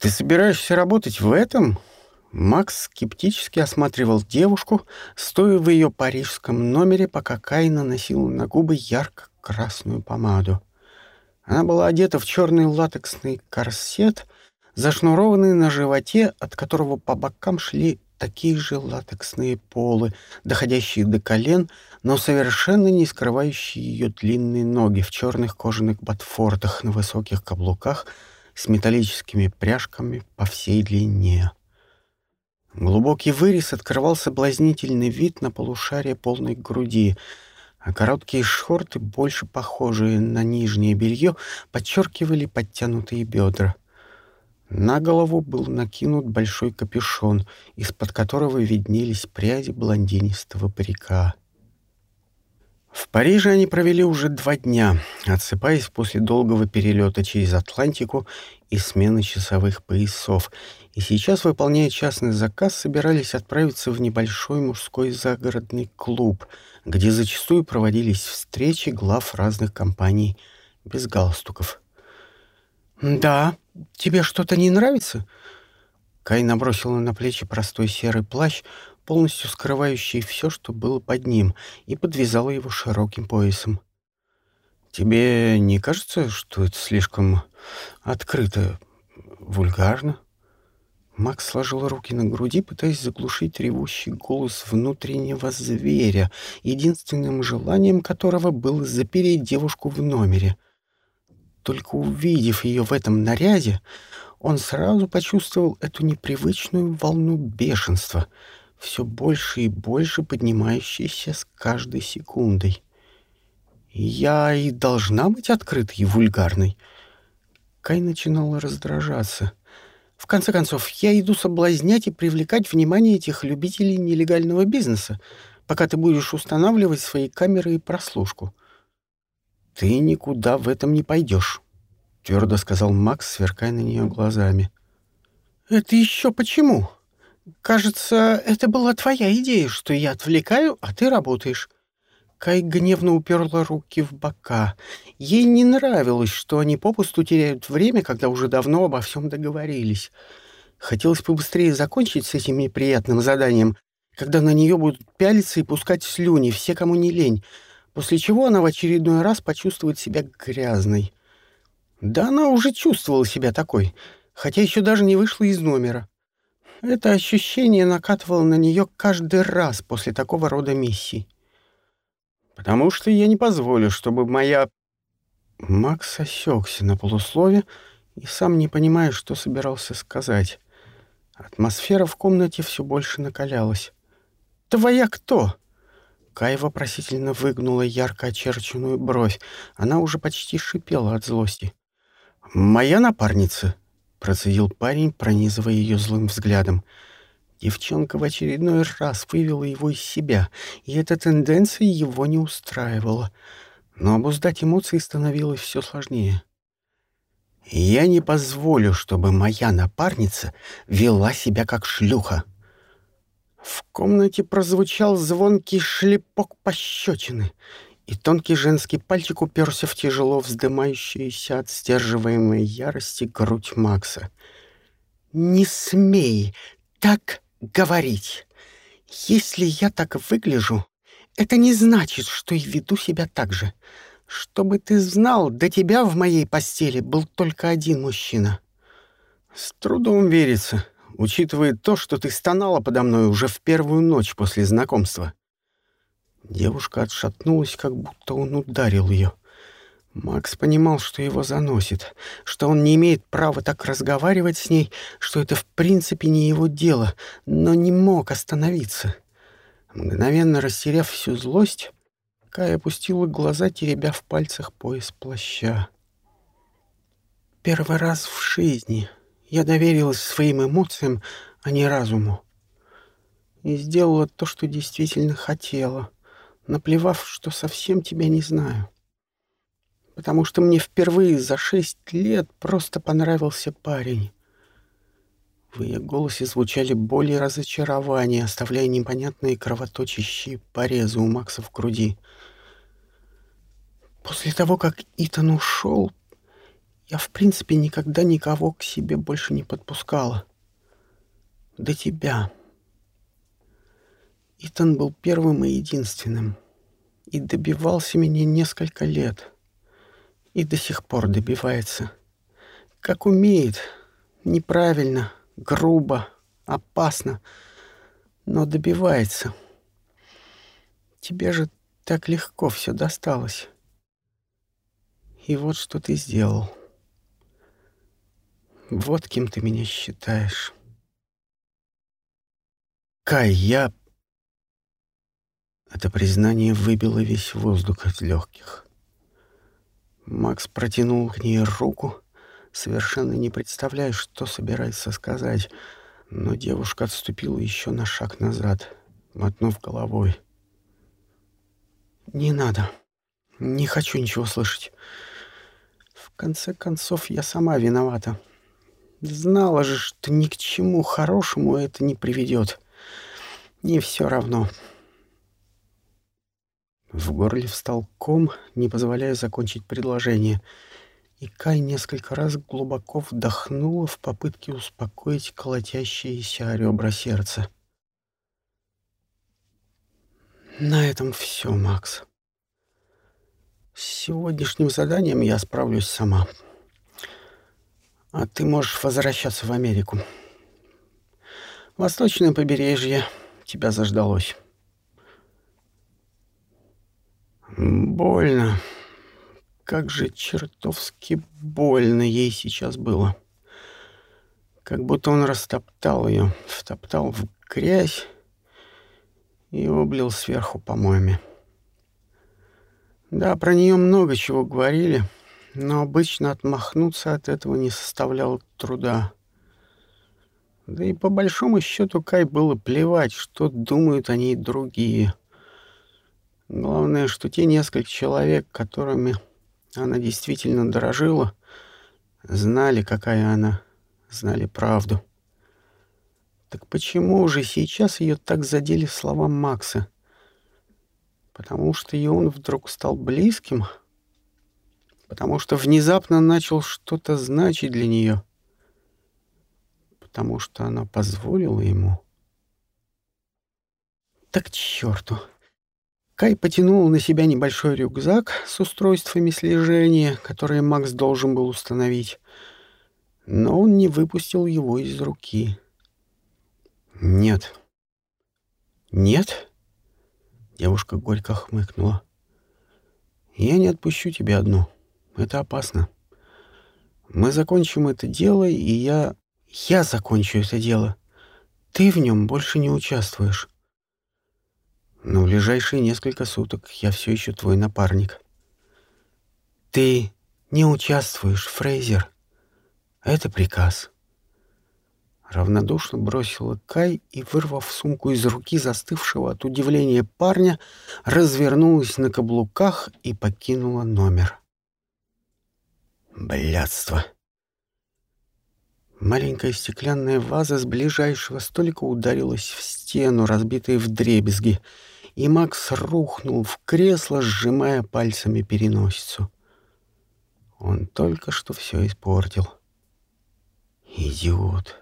«Ты собираешься работать в этом?» Макс скептически осматривал девушку, стоя в ее парижском номере, пока Кай наносила на губы ярко-красную помаду. Она была одета в черный латексный корсет, зашнурованный на животе, от которого по бокам шли такие же латексные полы, доходящие до колен, но совершенно не скрывающие ее длинные ноги в черных кожаных ботфортах на высоких каблуках с металлическими пряжками по всей длине. Глубокий вырез открывал соблазнительный вид на полушарие полной груди, а короткие шорты, больше похожие на нижнее белье, подчеркивали подтянутые бедра. На голову был накинут большой капюшон, из-под которого виднелись пряди блондинистого парика. В Париже они провели уже два дня, отсыпаясь после долгого перелета через Атлантику и смены часовых поясов, и сейчас, выполняя частный заказ, собирались отправиться в небольшой мужской загородный клуб, где зачастую проводились встречи глав разных компаний без галстуков. «Да, тебе что-то не нравится?» Кай набросила на плечи простой серый плащ, полностью скрывающий все, что было под ним, и подвязала его широким поясом. «Тебе не кажется, что это слишком открыто, вульгарно?» Макс сложил руки на груди, пытаясь заглушить ревущий голос внутреннего зверя, единственным желанием которого было запереть девушку в номере. Только увидев ее в этом наряде, он сразу почувствовал эту непривычную волну бешенства, все больше и больше поднимающейся с каждой секундой. «Я и должна быть открытой и вульгарной». Кай начинала раздражаться — в конце концов, я иду соблазнять и привлекать внимание этих любителей нелегального бизнеса, пока ты будешь устанавливать свои камеры и прослушку. Ты никуда в этом не пойдешь, твердо сказал Макс, сверкая на нее глазами. Это еще почему? Кажется, это была твоя идея, что я отвлекаю, а ты работаешь. Кай гневно уперла руки в бока. Ей не нравилось, что они попусту теряют время, когда уже давно обо всем договорились. Хотелось побыстрее закончить с этим неприятным заданием, когда на нее будут пялиться и пускать слюни, все, кому не лень, после чего она в очередной раз почувствует себя грязной. Да она уже чувствовала себя такой, хотя еще даже не вышла из номера. Это ощущение накатывало на нее каждый раз после такого рода миссий потому что я не позволю, чтобы моя...» Макс осекся на полуслове и сам не понимая, что собирался сказать. Атмосфера в комнате все больше накалялась. «Твоя кто?» Кай вопросительно выгнула ярко очерченную бровь. Она уже почти шипела от злости. «Моя напарница», — процедил парень, пронизывая ее злым взглядом. Девчонка в очередной раз вывела его из себя, и эта тенденция его не устраивала. Но обуздать эмоции становилось все сложнее. «Я не позволю, чтобы моя напарница вела себя как шлюха». В комнате прозвучал звонкий шлепок пощечины, и тонкий женский пальчик уперся в тяжело вздымающуюся от сдерживаемой ярости грудь Макса. «Не смей так говорить. Если я так выгляжу, это не значит, что и веду себя так же. Чтобы ты знал, до тебя в моей постели был только один мужчина. С трудом верится, учитывая то, что ты стонала подо мной уже в первую ночь после знакомства. Девушка отшатнулась, как будто он ударил ее. Макс понимал, что его заносит, что он не имеет права так разговаривать с ней, что это в принципе не его дело, но не мог остановиться. Мгновенно растеряв всю злость, Кай опустила глаза, теребя в пальцах пояс плаща. «Первый раз в жизни я доверилась своим эмоциям, а не разуму. И сделала то, что действительно хотела, наплевав, что совсем тебя не знаю» потому что мне впервые за шесть лет просто понравился парень. В ее голосе звучали боль и разочарование, оставляя непонятные кровоточащие порезы у Макса в груди. После того, как Итан ушел, Я, в принципе, никогда никого к себе больше не подпускала. До тебя. Итан был первым и единственным. И добивался меня несколько лет. И до сих пор добивается. Как умеет. Неправильно, грубо, опасно. Но добивается. Тебе же так легко все досталось. И вот что ты сделал. Вот кем ты меня считаешь. Кай, я... Это признание выбило весь воздух из легких. Макс протянул к ней руку, совершенно не представляя, что собирается сказать, но девушка отступила еще на шаг назад, мотнув головой. «Не надо. Не хочу ничего слышать. В конце концов, я сама виновата. Знала же, что ни к чему хорошему это не приведет. Не все равно. В горле встал ком, не позволяя закончить предложение. И Кай несколько раз глубоко вдохнула в попытке успокоить колотящиеся ребра сердца. На этом все, Макс. С сегодняшним заданием я справлюсь сама. А ты можешь возвращаться в Америку. Восточное побережье тебя заждалось. Больно. Как же чертовски больно ей сейчас было. Как будто он растоптал ее, втоптал в грязь и облил сверху помоями. Да, про нее много чего говорили — но обычно отмахнуться от этого не составляло труда. Да и по большому счету Кай было плевать, что думают о ней другие. Главное, что те несколько человек, которыми она действительно дорожила, знали, какая она, знали правду. Так почему же сейчас ее так задели слова Макса? Потому что и он вдруг стал близким — потому что внезапно начал что-то значить для нее, потому что она позволила ему. Так черту. Кай потянул на себя небольшой рюкзак с устройствами слежения, которые Макс должен был установить, но он не выпустил его из руки. «Нет». «Нет?» Девушка горько хмыкнула. «Я не отпущу тебя одну». Это опасно. Мы закончим это дело, и я... Я закончу это дело. Ты в нем больше не участвуешь. Но ближайшие несколько суток я все еще твой напарник. Ты не участвуешь, Фрейзер. Это приказ. Равнодушно бросила Кай и, вырвав сумку из руки застывшего от удивления парня, развернулась на каблуках и покинула номер. Блядство. Маленькая стеклянная ваза с ближайшего столика ударилась в стену, разбитая в дребезги, и Макс рухнул в кресло, сжимая пальцами переносицу. Он только что все испортил. Идиот.